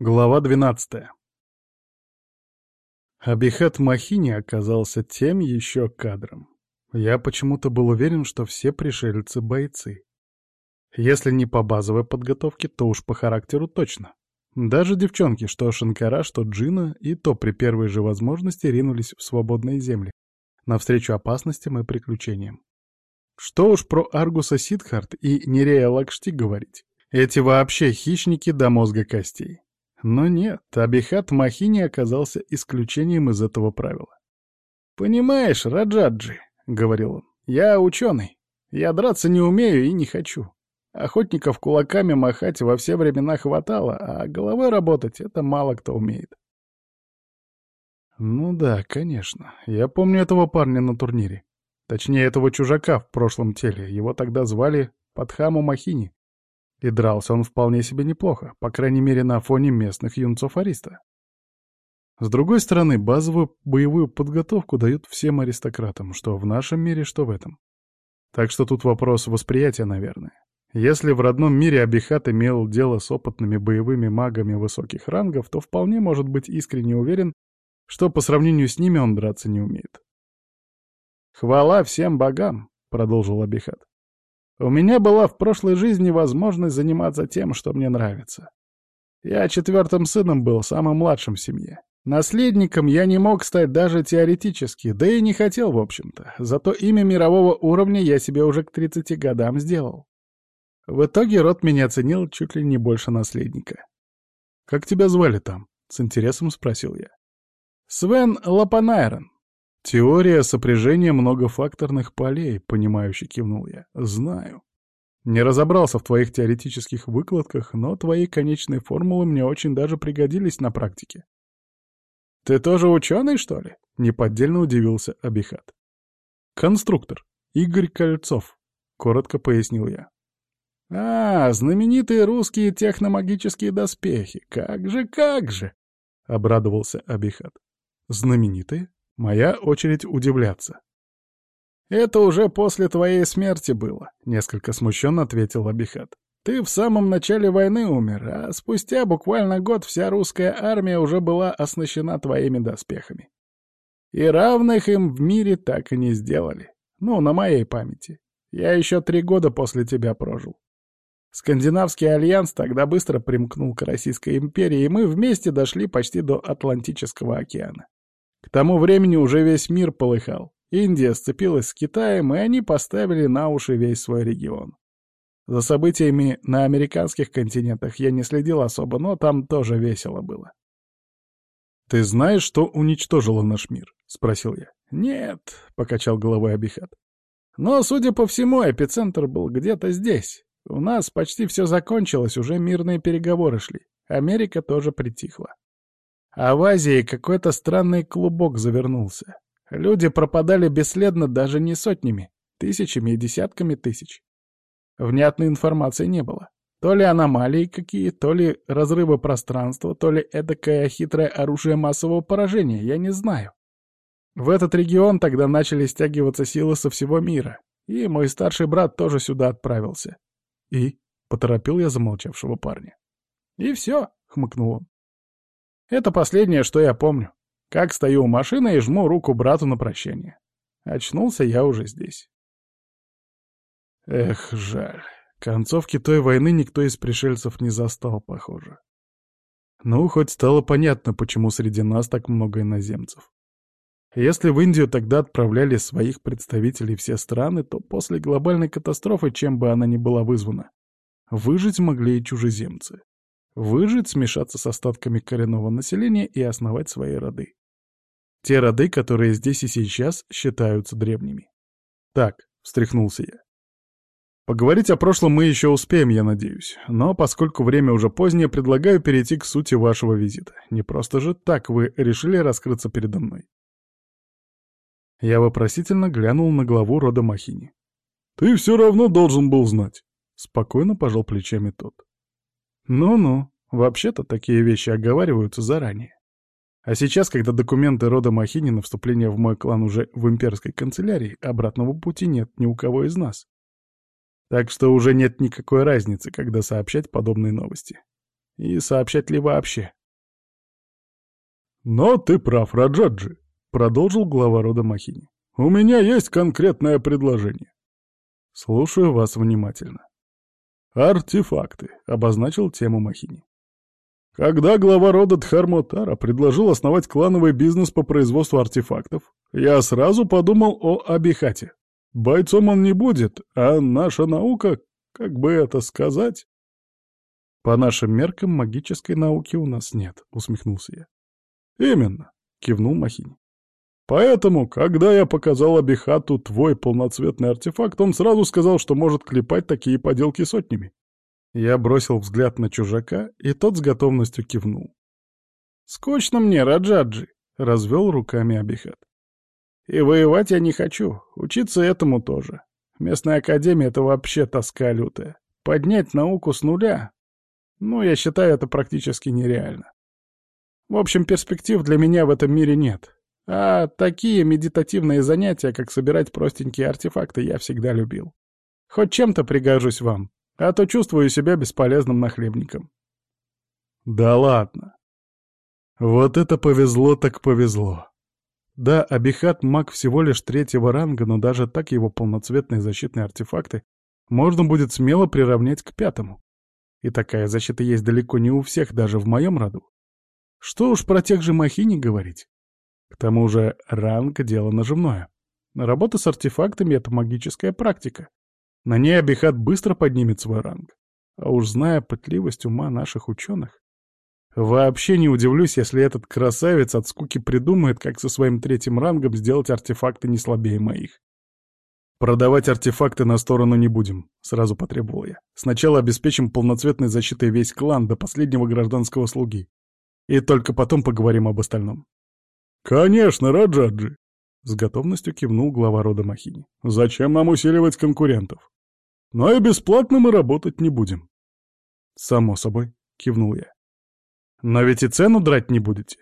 Глава 12 Абихат Махини оказался тем еще кадром. Я почему-то был уверен, что все пришельцы — бойцы. Если не по базовой подготовке, то уж по характеру точно. Даже девчонки, что Шанкара, что Джина, и то при первой же возможности ринулись в свободные земли, навстречу опасностям и приключениям. Что уж про Аргуса Сидхарт и Нерея Лакшти говорить. Эти вообще хищники до мозга костей. Но нет, Абихат Махини оказался исключением из этого правила. «Понимаешь, Раджаджи», — говорил он, — «я ученый. Я драться не умею и не хочу. Охотников кулаками махать во все времена хватало, а головой работать — это мало кто умеет». Ну да, конечно. Я помню этого парня на турнире. Точнее, этого чужака в прошлом теле. Его тогда звали Падхаму Махини. И дрался он вполне себе неплохо, по крайней мере на фоне местных юнцов Ариста. С другой стороны, базовую боевую подготовку дают всем аристократам, что в нашем мире, что в этом. Так что тут вопрос восприятия, наверное. Если в родном мире Абихат имел дело с опытными боевыми магами высоких рангов, то вполне может быть искренне уверен, что по сравнению с ними он драться не умеет. «Хвала всем богам!» — продолжил Абихат. У меня была в прошлой жизни возможность заниматься тем, что мне нравится. Я четвертым сыном был, самым младшим в семье. Наследником я не мог стать даже теоретически, да и не хотел, в общем-то. Зато имя мирового уровня я себе уже к 30 годам сделал. В итоге род меня оценил чуть ли не больше наследника. «Как тебя звали там?» — с интересом спросил я. «Свен Лапанайрон», «Теория сопряжения многофакторных полей», — понимающе кивнул я. «Знаю. Не разобрался в твоих теоретических выкладках, но твои конечные формулы мне очень даже пригодились на практике». «Ты тоже ученый, что ли?» — неподдельно удивился Абихат. «Конструктор. Игорь Кольцов», — коротко пояснил я. «А, знаменитые русские техномагические доспехи. Как же, как же!» — обрадовался Абихат. «Знаменитые?» Моя очередь удивляться. «Это уже после твоей смерти было», — несколько смущенно ответил Абихат. «Ты в самом начале войны умер, а спустя буквально год вся русская армия уже была оснащена твоими доспехами. И равных им в мире так и не сделали. Ну, на моей памяти. Я еще три года после тебя прожил. Скандинавский альянс тогда быстро примкнул к Российской империи, и мы вместе дошли почти до Атлантического океана. К тому времени уже весь мир полыхал. Индия сцепилась с Китаем, и они поставили на уши весь свой регион. За событиями на американских континентах я не следил особо, но там тоже весело было. «Ты знаешь, что уничтожило наш мир?» — спросил я. «Нет», — покачал головой Абихат. «Но, судя по всему, эпицентр был где-то здесь. У нас почти все закончилось, уже мирные переговоры шли. Америка тоже притихла. А в Азии какой-то странный клубок завернулся. Люди пропадали бесследно даже не сотнями, тысячами и десятками тысяч. Внятной информации не было. То ли аномалии какие, то ли разрывы пространства, то ли эдакое хитрое оружие массового поражения, я не знаю. В этот регион тогда начали стягиваться силы со всего мира, и мой старший брат тоже сюда отправился. И поторопил я замолчавшего парня. «И все», — хмыкнул он. Это последнее, что я помню. Как стою у машины и жму руку брату на прощание. Очнулся я уже здесь. Эх, жаль. Концовки той войны никто из пришельцев не застал, похоже. Ну, хоть стало понятно, почему среди нас так много иноземцев. Если в Индию тогда отправляли своих представителей все страны, то после глобальной катастрофы, чем бы она ни была вызвана, выжить могли и чужеземцы выжить, смешаться с остатками коренного населения и основать свои роды. Те роды, которые здесь и сейчас считаются древними. Так, встряхнулся я. Поговорить о прошлом мы еще успеем, я надеюсь. Но поскольку время уже позднее, предлагаю перейти к сути вашего визита. Не просто же так вы решили раскрыться передо мной. Я вопросительно глянул на главу рода Махини. «Ты все равно должен был знать», — спокойно пожал плечами тот. Ну-ну, вообще-то такие вещи оговариваются заранее. А сейчас, когда документы рода Махини на вступление в мой клан уже в имперской канцелярии, обратного пути нет ни у кого из нас. Так что уже нет никакой разницы, когда сообщать подобные новости. И сообщать ли вообще? «Но ты прав, Раджаджи», — продолжил глава рода Махини. «У меня есть конкретное предложение». «Слушаю вас внимательно». «Артефакты», — обозначил тему Махини. Когда глава рода Дхармотара предложил основать клановый бизнес по производству артефактов, я сразу подумал о Абихате. Бойцом он не будет, а наша наука, как бы это сказать... По нашим меркам магической науки у нас нет, усмехнулся я. Именно, кивнул Махини. Поэтому, когда я показал Абихату твой полноцветный артефакт, он сразу сказал, что может клепать такие поделки сотнями. Я бросил взгляд на чужака, и тот с готовностью кивнул. «Скучно мне, Раджаджи», — развел руками Абихат. «И воевать я не хочу, учиться этому тоже. Местная академия — это вообще тоска лютая. Поднять науку с нуля? Ну, я считаю, это практически нереально. В общем, перспектив для меня в этом мире нет. А такие медитативные занятия, как собирать простенькие артефакты, я всегда любил. Хоть чем-то пригожусь вам, а то чувствую себя бесполезным нахлебником. Да ладно. Вот это повезло так повезло. Да, Абихат маг всего лишь третьего ранга, но даже так его полноцветные защитные артефакты можно будет смело приравнять к пятому. И такая защита есть далеко не у всех, даже в моем роду. Что уж про тех же Махини говорить. К тому же ранг — дело наживное. Работа с артефактами — это магическая практика. На ней Абихат быстро поднимет свой ранг. А уж зная пытливость ума наших ученых, вообще не удивлюсь, если этот красавец от скуки придумает, как со своим третьим рангом сделать артефакты не слабее моих. «Продавать артефакты на сторону не будем», — сразу потребовал я. «Сначала обеспечим полноцветной защитой весь клан до последнего гражданского слуги. И только потом поговорим об остальном». «Конечно, Раджаджи!» — с готовностью кивнул глава рода Махини. «Зачем нам усиливать конкурентов? Но и бесплатно мы работать не будем. Само собой, кивнул я. Но ведь и цену драть не будете.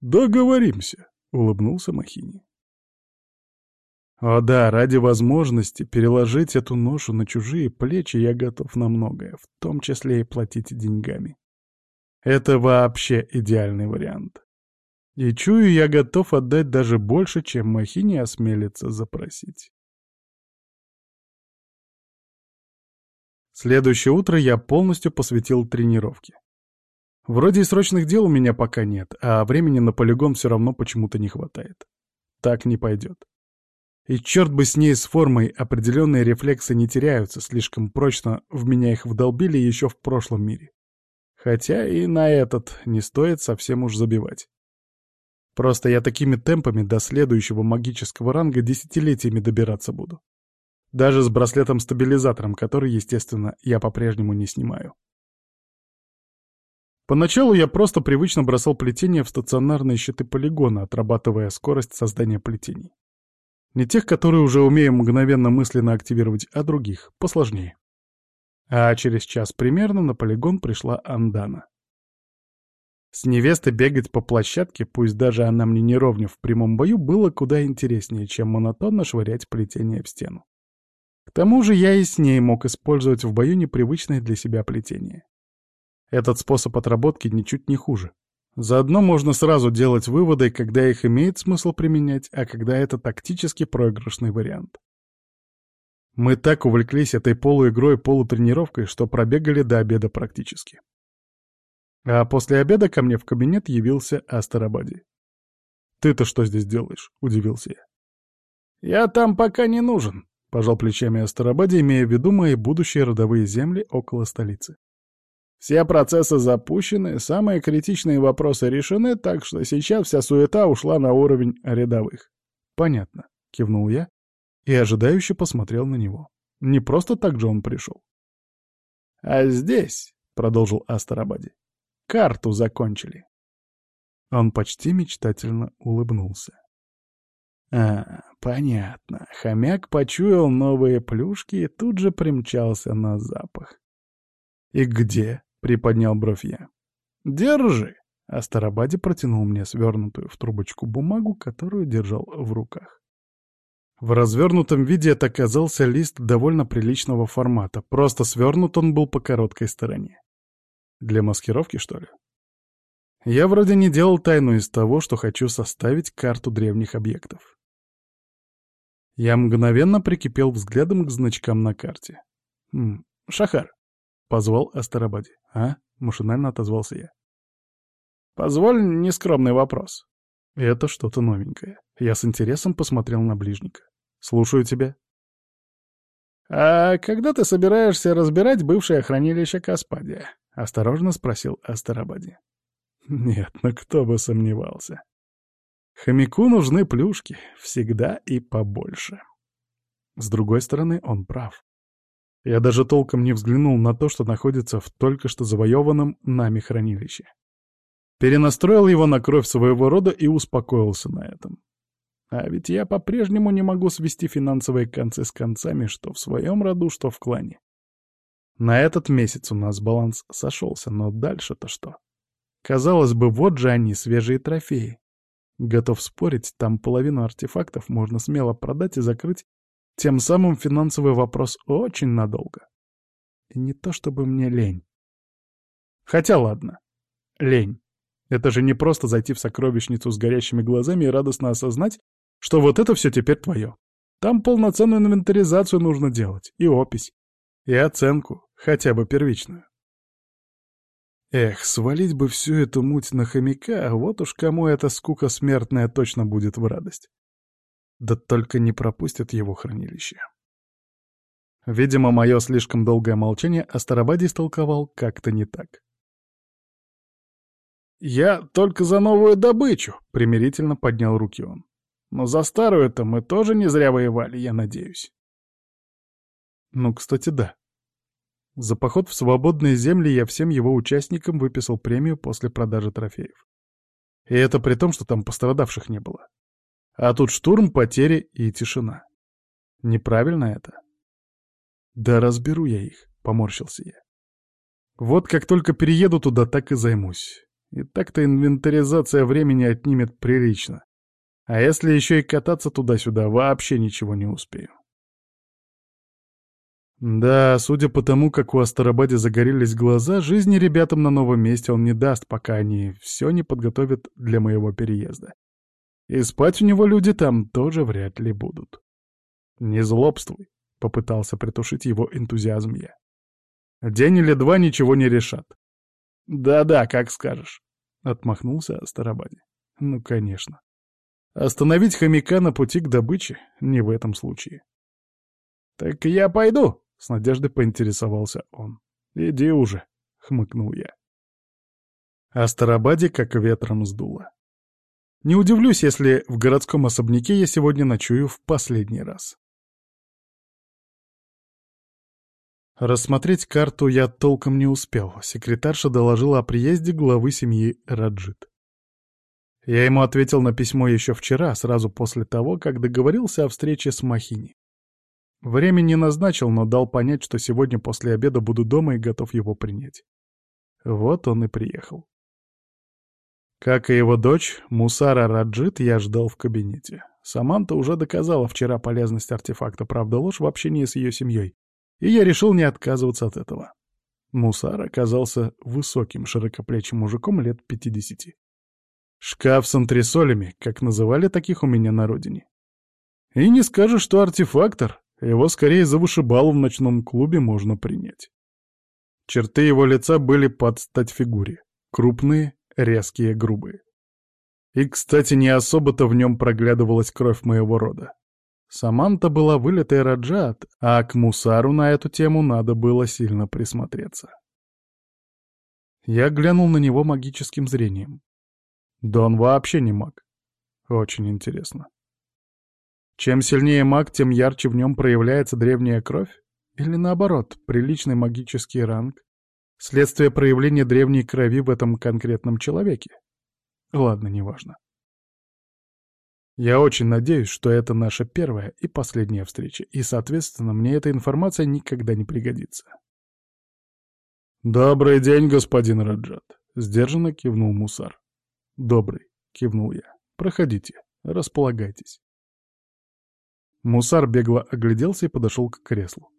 Договоримся, улыбнулся Махини. О да, ради возможности переложить эту ношу на чужие плечи я готов на многое, в том числе и платить деньгами. Это вообще идеальный вариант. И чую, я готов отдать даже больше, чем Махини осмелится запросить. Следующее утро я полностью посвятил тренировке. Вроде и срочных дел у меня пока нет, а времени на полигон все равно почему-то не хватает. Так не пойдет. И черт бы с ней с формой, определенные рефлексы не теряются, слишком прочно в меня их вдолбили еще в прошлом мире. Хотя и на этот не стоит совсем уж забивать. Просто я такими темпами до следующего магического ранга десятилетиями добираться буду. Даже с браслетом-стабилизатором, который, естественно, я по-прежнему не снимаю. Поначалу я просто привычно бросал плетения в стационарные щиты полигона, отрабатывая скорость создания плетений. Не тех, которые уже умею мгновенно мысленно активировать, а других, посложнее. А через час примерно на полигон пришла Андана. С невестой бегать по площадке, пусть даже она мне не ровня в прямом бою, было куда интереснее, чем монотонно швырять плетение в стену. К тому же я и с ней мог использовать в бою непривычное для себя плетение. Этот способ отработки ничуть не хуже. Заодно можно сразу делать выводы, когда их имеет смысл применять, а когда это тактически проигрышный вариант. Мы так увлеклись этой полуигрой полутренировкой, что пробегали до обеда практически. А после обеда ко мне в кабинет явился Астарабади. «Ты-то что здесь делаешь?» — удивился я. «Я там пока не нужен», Пожал плечами Астарабаде, имея в виду мои будущие родовые земли около столицы. Все процессы запущены, самые критичные вопросы решены, так что сейчас вся суета ушла на уровень рядовых. Понятно, кивнул я и ожидающе посмотрел на него. Не просто так же он пришел. А здесь, продолжил Астарабаде, карту закончили. Он почти мечтательно улыбнулся. А, понятно. Хомяк почуял новые плюшки и тут же примчался на запах. «И где?» — приподнял бровь я. «Держи!» — а Старобаде протянул мне свернутую в трубочку бумагу, которую держал в руках. В развернутом виде это оказался лист довольно приличного формата, просто свернут он был по короткой стороне. Для маскировки, что ли? Я вроде не делал тайну из того, что хочу составить карту древних объектов. Я мгновенно прикипел взглядом к значкам на карте. «М «Шахар», — позвал Астарабаде. «А?» — машинально отозвался я. «Позволь нескромный вопрос». «Это что-то новенькое». Я с интересом посмотрел на ближника. «Слушаю тебя». «А когда ты собираешься разбирать бывшее хранилище Каспадия?» — осторожно спросил Астарабаде. «Нет, ну кто бы сомневался. Хомяку нужны плюшки, всегда и побольше». С другой стороны, он прав. Я даже толком не взглянул на то, что находится в только что завоеванном нами хранилище. Перенастроил его на кровь своего рода и успокоился на этом. А ведь я по-прежнему не могу свести финансовые концы с концами, что в своем роду, что в клане. На этот месяц у нас баланс сошелся, но дальше-то что? Казалось бы, вот же они, свежие трофеи. Готов спорить, там половину артефактов можно смело продать и закрыть, тем самым финансовый вопрос очень надолго. И не то чтобы мне лень. Хотя ладно, лень. Это же не просто зайти в сокровищницу с горящими глазами и радостно осознать, что вот это все теперь твое. Там полноценную инвентаризацию нужно делать, и опись, и оценку, хотя бы первичную. Эх, свалить бы всю эту муть на хомяка, а вот уж кому эта скука смертная точно будет в радость. Да только не пропустят его хранилище. Видимо, мое слишком долгое молчание Астарабаде истолковал как-то не так. «Я только за новую добычу», — примирительно поднял руки он. «Но за старую-то мы тоже не зря воевали, я надеюсь». Ну, кстати, да. За поход в свободные земли я всем его участникам выписал премию после продажи трофеев. И это при том, что там пострадавших не было. А тут штурм, потери и тишина. Неправильно это? Да разберу я их, поморщился я. Вот как только перееду туда, так и займусь. И так-то инвентаризация времени отнимет прилично. А если еще и кататься туда-сюда, вообще ничего не успею. Да, судя по тому, как у Астарабаде загорелись глаза, жизни ребятам на новом месте он не даст, пока они все не подготовят для моего переезда. И спать у него люди там тоже вряд ли будут. «Не злобствуй», — попытался притушить его энтузиазм я. «День или два ничего не решат». «Да-да, как скажешь». Отмахнулся Старобади. Ну, конечно. Остановить хомяка на пути к добыче не в этом случае. «Так я пойду», — с надеждой поинтересовался он. «Иди уже», — хмыкнул я. А Старобаде как ветром сдуло. Не удивлюсь, если в городском особняке я сегодня ночую в последний раз. Рассмотреть карту я толком не успел. Секретарша доложила о приезде главы семьи Раджит. Я ему ответил на письмо еще вчера, сразу после того, как договорился о встрече с Махини. Время не назначил, но дал понять, что сегодня после обеда буду дома и готов его принять. Вот он и приехал. Как и его дочь, Мусара Раджит, я ждал в кабинете. Саманта уже доказала вчера полезность артефакта «Правда ложь» в общении с ее семьей, и я решил не отказываться от этого. Мусар оказался высоким, широкоплечим мужиком лет пятидесяти. Шкаф с антресолями, как называли таких у меня на родине. И не скажешь, что артефактор, его скорее за вышибалу в ночном клубе можно принять. Черты его лица были под стать фигуре. Крупные, резкие, грубые. И, кстати, не особо-то в нем проглядывалась кровь моего рода. Саманта была вылитая Раджат, а к Мусару на эту тему надо было сильно присмотреться. Я глянул на него магическим зрением. Да он вообще не маг. Очень интересно. Чем сильнее маг, тем ярче в нем проявляется древняя кровь? Или наоборот, приличный магический ранг? Следствие проявления древней крови в этом конкретном человеке? Ладно, неважно. Я очень надеюсь, что это наша первая и последняя встреча, и, соответственно, мне эта информация никогда не пригодится. «Добрый день, господин Раджат», — сдержанно кивнул Мусар. «Добрый», — кивнул я. «Проходите, располагайтесь». Мусар бегло огляделся и подошел к креслу.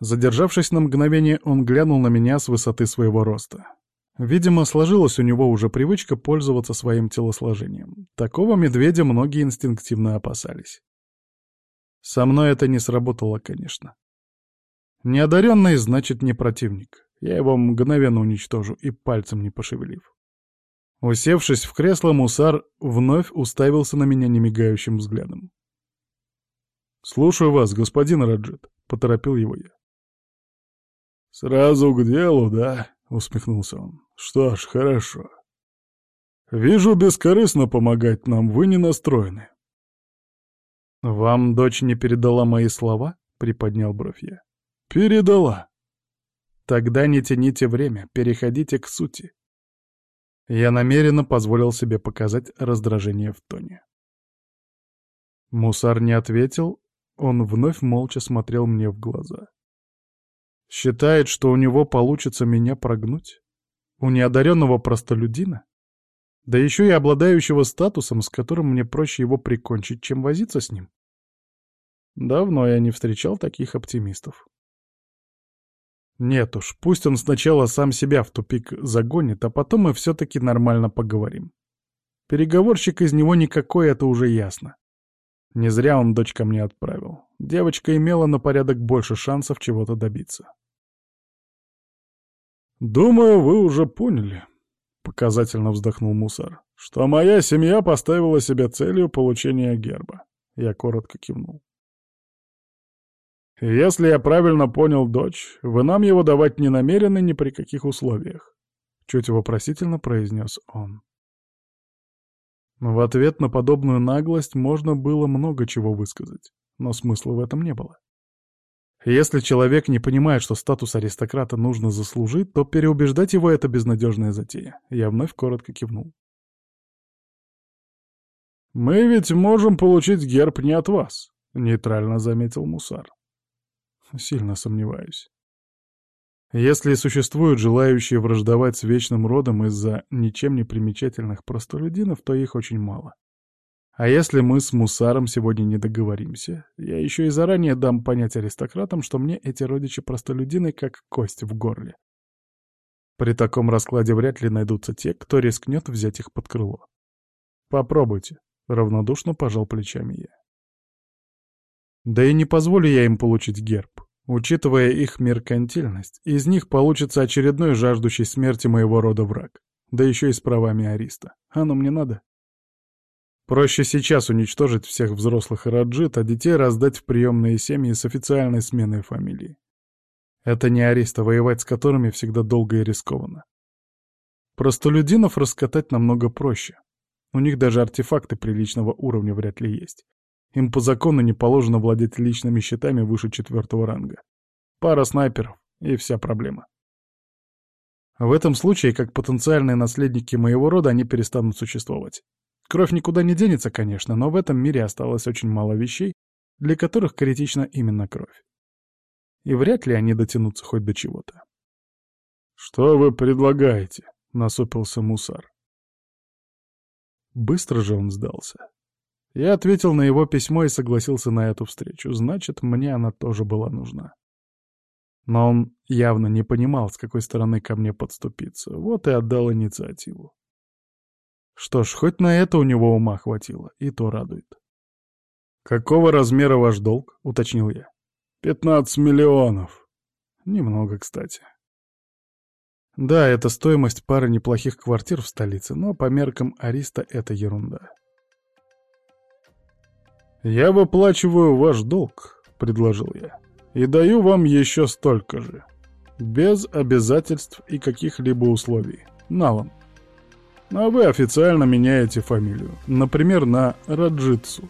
Задержавшись на мгновение, он глянул на меня с высоты своего роста. Видимо, сложилась у него уже привычка пользоваться своим телосложением. Такого медведя многие инстинктивно опасались. Со мной это не сработало, конечно. Неодаренный значит не противник. Я его мгновенно уничтожу и пальцем не пошевелив. Усевшись в кресло, Мусар вновь уставился на меня немигающим взглядом. «Слушаю вас, господин Раджит», — поторопил его я. «Сразу к делу, да?» — усмехнулся он. «Что ж, хорошо. Вижу, бескорыстно помогать нам вы не настроены». «Вам дочь не передала мои слова?» — приподнял бровь я. «Передала». «Тогда не тяните время, переходите к сути». Я намеренно позволил себе показать раздражение в тоне. Мусар не ответил, он вновь молча смотрел мне в глаза. Считает, что у него получится меня прогнуть? У неодаренного простолюдина? Да еще и обладающего статусом, с которым мне проще его прикончить, чем возиться с ним. Давно я не встречал таких оптимистов. Нет уж, пусть он сначала сам себя в тупик загонит, а потом мы все-таки нормально поговорим. Переговорщик из него никакой, это уже ясно. Не зря он дочь ко мне отправил. Девочка имела на порядок больше шансов чего-то добиться. «Думаю, вы уже поняли», — показательно вздохнул Мусар, «что моя семья поставила себе целью получения герба». Я коротко кивнул. «Если я правильно понял, дочь, вы нам его давать не намерены ни при каких условиях», — чуть вопросительно произнес он. В ответ на подобную наглость можно было много чего высказать, но смысла в этом не было. Если человек не понимает, что статус аристократа нужно заслужить, то переубеждать его — это безнадежная затея. Я вновь коротко кивнул. «Мы ведь можем получить герб не от вас», — нейтрально заметил Мусар. Сильно сомневаюсь. Если существуют желающие враждовать с вечным родом из-за ничем не примечательных простолюдинов, то их очень мало. А если мы с Мусаром сегодня не договоримся, я еще и заранее дам понять аристократам, что мне эти родичи-простолюдины как кость в горле. При таком раскладе вряд ли найдутся те, кто рискнет взять их под крыло. Попробуйте, — равнодушно пожал плечами я. Да и не позволю я им получить герб. Учитывая их меркантильность, из них получится очередной жаждущий смерти моего рода враг. Да еще и с правами Ариста. Оно мне надо? Проще сейчас уничтожить всех взрослых Раджит, а детей раздать в приемные семьи с официальной сменой фамилии. Это не Ариста, воевать с которыми всегда долго и рискованно. Простолюдинов раскатать намного проще. У них даже артефакты приличного уровня вряд ли есть. Им по закону не положено владеть личными щитами выше четвертого ранга. Пара снайперов, и вся проблема. В этом случае, как потенциальные наследники моего рода, они перестанут существовать. Кровь никуда не денется, конечно, но в этом мире осталось очень мало вещей, для которых критична именно кровь. И вряд ли они дотянутся хоть до чего-то. «Что вы предлагаете?» — насупился Мусар. Быстро же он сдался. Я ответил на его письмо и согласился на эту встречу. Значит, мне она тоже была нужна. Но он явно не понимал, с какой стороны ко мне подступиться. Вот и отдал инициативу. Что ж, хоть на это у него ума хватило, и то радует. «Какого размера ваш долг?» — уточнил я. «Пятнадцать миллионов». Немного, кстати. Да, это стоимость пары неплохих квартир в столице, но по меркам Ариста это ерунда. «Я выплачиваю ваш долг», — предложил я, — «и даю вам еще столько же, без обязательств и каких-либо условий, налом. А вы официально меняете фамилию, например, на Раджитсу.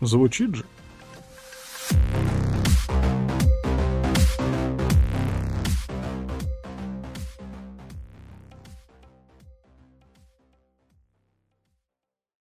Звучит же?»